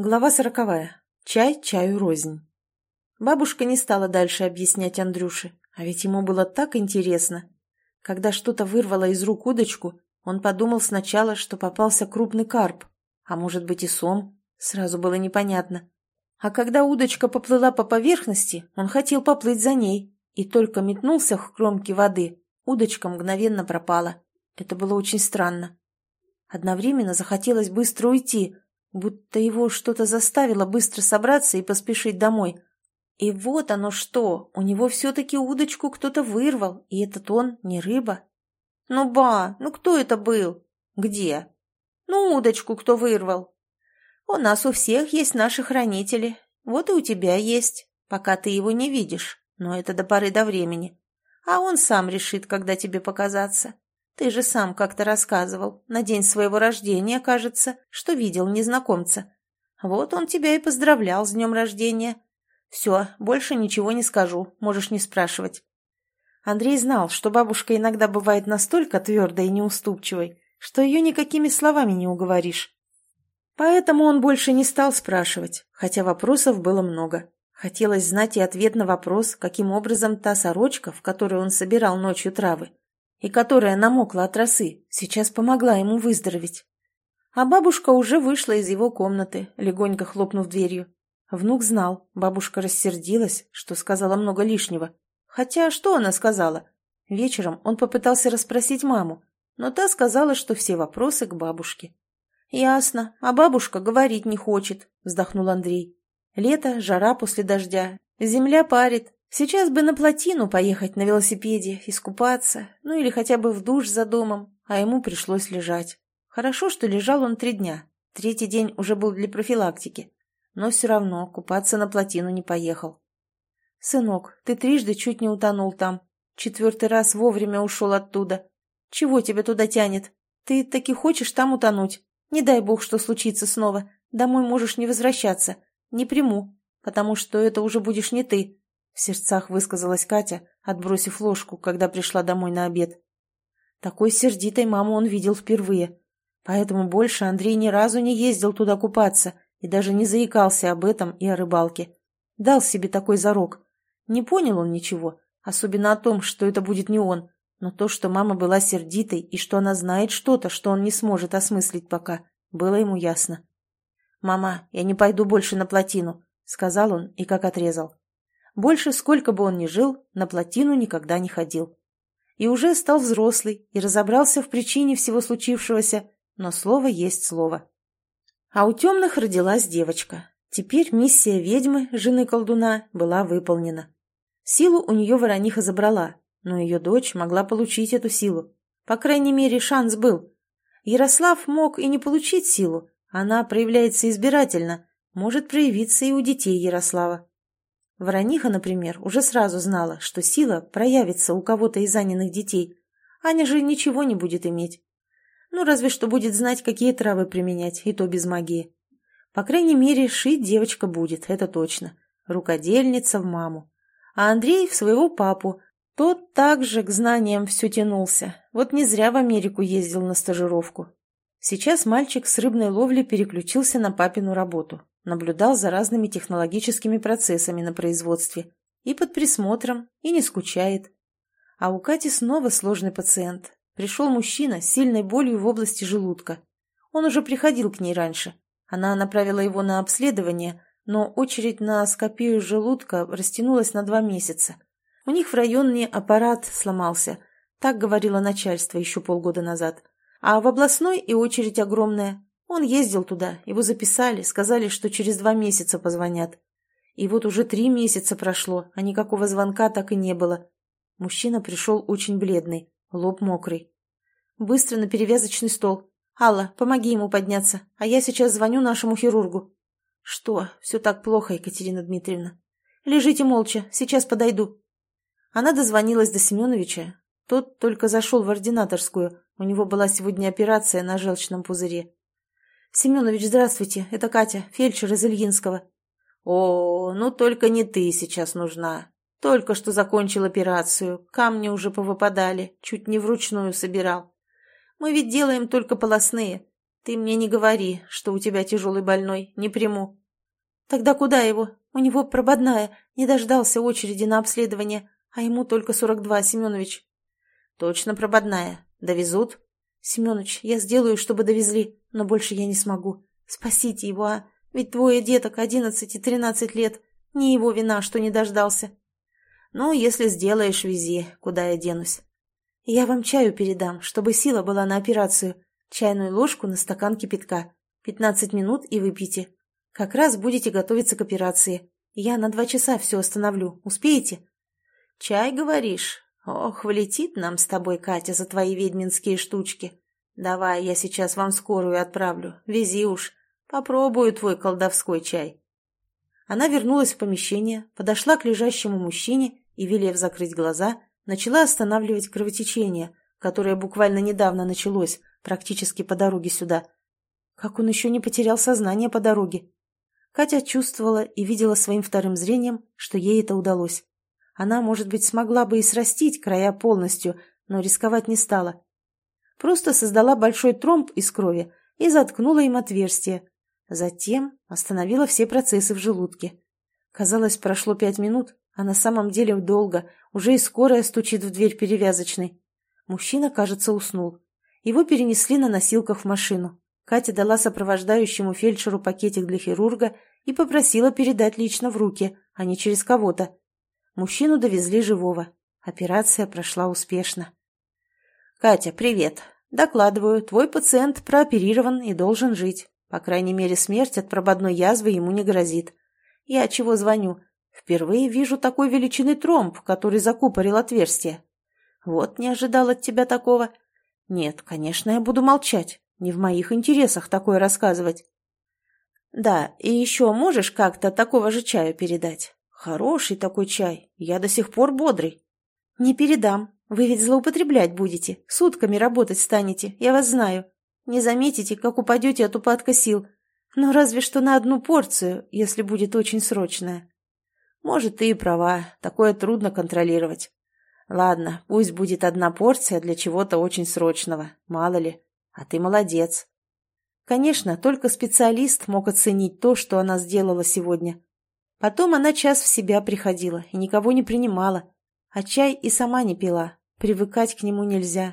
Глава сороковая. Чай чаю рознь. Бабушка не стала дальше объяснять Андрюше, а ведь ему было так интересно. Когда что-то вырвало из рук удочку, он подумал сначала, что попался крупный карп, а может быть и сом, сразу было непонятно. А когда удочка поплыла по поверхности, он хотел поплыть за ней, и только метнулся к кромке воды, удочка мгновенно пропала. Это было очень странно. Одновременно захотелось быстро уйти – будто его что-то заставило быстро собраться и поспешить домой. И вот оно что, у него все-таки удочку кто-то вырвал, и этот он не рыба. Ну, ба, ну кто это был? Где? Ну, удочку кто вырвал. У нас у всех есть наши хранители, вот и у тебя есть, пока ты его не видишь, но это до поры до времени. А он сам решит, когда тебе показаться. Ты же сам как-то рассказывал, на день своего рождения, кажется, что видел незнакомца. Вот он тебя и поздравлял с днем рождения. Все, больше ничего не скажу, можешь не спрашивать. Андрей знал, что бабушка иногда бывает настолько твердой и неуступчивой, что ее никакими словами не уговоришь. Поэтому он больше не стал спрашивать, хотя вопросов было много. Хотелось знать и ответ на вопрос, каким образом та сорочка, в которой он собирал ночью травы, и которая намокла от росы, сейчас помогла ему выздороветь. А бабушка уже вышла из его комнаты, легонько хлопнув дверью. Внук знал, бабушка рассердилась, что сказала много лишнего. Хотя что она сказала? Вечером он попытался расспросить маму, но та сказала, что все вопросы к бабушке. «Ясно, а бабушка говорить не хочет», — вздохнул Андрей. «Лето, жара после дождя, земля парит, Сейчас бы на плотину поехать на велосипеде, искупаться, ну или хотя бы в душ за домом, а ему пришлось лежать. Хорошо, что лежал он три дня. Третий день уже был для профилактики. Но все равно купаться на плотину не поехал. «Сынок, ты трижды чуть не утонул там. Четвертый раз вовремя ушел оттуда. Чего тебя туда тянет? Ты таки хочешь там утонуть? Не дай бог, что случится снова. Домой можешь не возвращаться. Не приму, потому что это уже будешь не ты, в сердцах высказалась Катя, отбросив ложку, когда пришла домой на обед. Такой сердитой маму он видел впервые. Поэтому больше Андрей ни разу не ездил туда купаться и даже не заикался об этом и о рыбалке. Дал себе такой зарок. Не понял он ничего, особенно о том, что это будет не он, но то, что мама была сердитой и что она знает что-то, что он не сможет осмыслить пока, было ему ясно. «Мама, я не пойду больше на плотину», — сказал он и как отрезал. Больше, сколько бы он ни жил, на плотину никогда не ходил. И уже стал взрослый и разобрался в причине всего случившегося, но слово есть слово. А у темных родилась девочка. Теперь миссия ведьмы, жены колдуна, была выполнена. Силу у нее ворониха забрала, но ее дочь могла получить эту силу. По крайней мере, шанс был. Ярослав мог и не получить силу. Она проявляется избирательно, может проявиться и у детей Ярослава. Ворониха, например, уже сразу знала, что сила проявится у кого-то из раненых детей. Аня же ничего не будет иметь. Ну, разве что будет знать, какие травы применять, и то без магии. По крайней мере, шить девочка будет, это точно. Рукодельница в маму. А Андрей в своего папу. Тот также к знаниям все тянулся. Вот не зря в Америку ездил на стажировку. Сейчас мальчик с рыбной ловли переключился на папину работу наблюдал за разными технологическими процессами на производстве и под присмотром, и не скучает. А у Кати снова сложный пациент. Пришел мужчина с сильной болью в области желудка. Он уже приходил к ней раньше. Она направила его на обследование, но очередь на скопию желудка растянулась на два месяца. У них в районе аппарат сломался, так говорило начальство еще полгода назад. А в областной и очередь огромная. Он ездил туда, его записали, сказали, что через два месяца позвонят. И вот уже три месяца прошло, а никакого звонка так и не было. Мужчина пришел очень бледный, лоб мокрый. Быстро на перевязочный стол. «Алла, помоги ему подняться, а я сейчас звоню нашему хирургу». «Что? Все так плохо, Екатерина Дмитриевна?» «Лежите молча, сейчас подойду». Она дозвонилась до Семеновича. Тот только зашел в ординаторскую. У него была сегодня операция на желчном пузыре. «Семенович, здравствуйте, это Катя, фельдшер из Ильинского». «О, ну только не ты сейчас нужна. Только что закончил операцию, камни уже повыпадали, чуть не вручную собирал. Мы ведь делаем только полостные. Ты мне не говори, что у тебя тяжелый больной, не приму. Тогда куда его? У него прободная, не дождался очереди на обследование, а ему только 42, Семенович. Точно прободная. Довезут? Семенович, я сделаю, чтобы довезли, но больше я не смогу. Спасите его, а? Ведь двое деток, одиннадцать и тринадцать лет. Не его вина, что не дождался. Ну, если сделаешь, вези, куда я денусь. Я вам чаю передам, чтобы сила была на операцию. Чайную ложку на стакан кипятка. Пятнадцать минут и выпейте. Как раз будете готовиться к операции. Я на два часа все остановлю. Успеете? Чай, говоришь? Ох, влетит нам с тобой, Катя, за твои ведьминские штучки. Давай, я сейчас вам скорую отправлю. Вези уж. Попробую твой колдовской чай. Она вернулась в помещение, подошла к лежащему мужчине и, велев закрыть глаза, начала останавливать кровотечение, которое буквально недавно началось, практически по дороге сюда. Как он еще не потерял сознание по дороге? Катя чувствовала и видела своим вторым зрением, что ей это удалось. Она, может быть, смогла бы и срастить края полностью, но рисковать не стала. Просто создала большой тромб из крови и заткнула им отверстие. Затем остановила все процессы в желудке. Казалось, прошло пять минут, а на самом деле долго, уже и скорая стучит в дверь перевязочной. Мужчина, кажется, уснул. Его перенесли на носилках в машину. Катя дала сопровождающему фельдшеру пакетик для хирурга и попросила передать лично в руки, а не через кого-то. Мужчину довезли живого. Операция прошла успешно. «Катя, привет. Докладываю, твой пациент прооперирован и должен жить. По крайней мере, смерть от прободной язвы ему не грозит. Я чего звоню? Впервые вижу такой величины тромб, который закупорил отверстие. Вот не ожидал от тебя такого. Нет, конечно, я буду молчать. Не в моих интересах такое рассказывать. Да, и еще можешь как-то такого же чаю передать? Хороший такой чай. Я до сих пор бодрый. Не передам. Вы ведь злоупотреблять будете. Сутками работать станете. Я вас знаю. Не заметите, как упадете от упадка сил. Но разве что на одну порцию, если будет очень срочная. Может, ты и права. Такое трудно контролировать. Ладно, пусть будет одна порция для чего-то очень срочного. Мало ли. А ты молодец. Конечно, только специалист мог оценить то, что она сделала сегодня. Потом она час в себя приходила и никого не принимала. А чай и сама не пила. Привыкать к нему нельзя.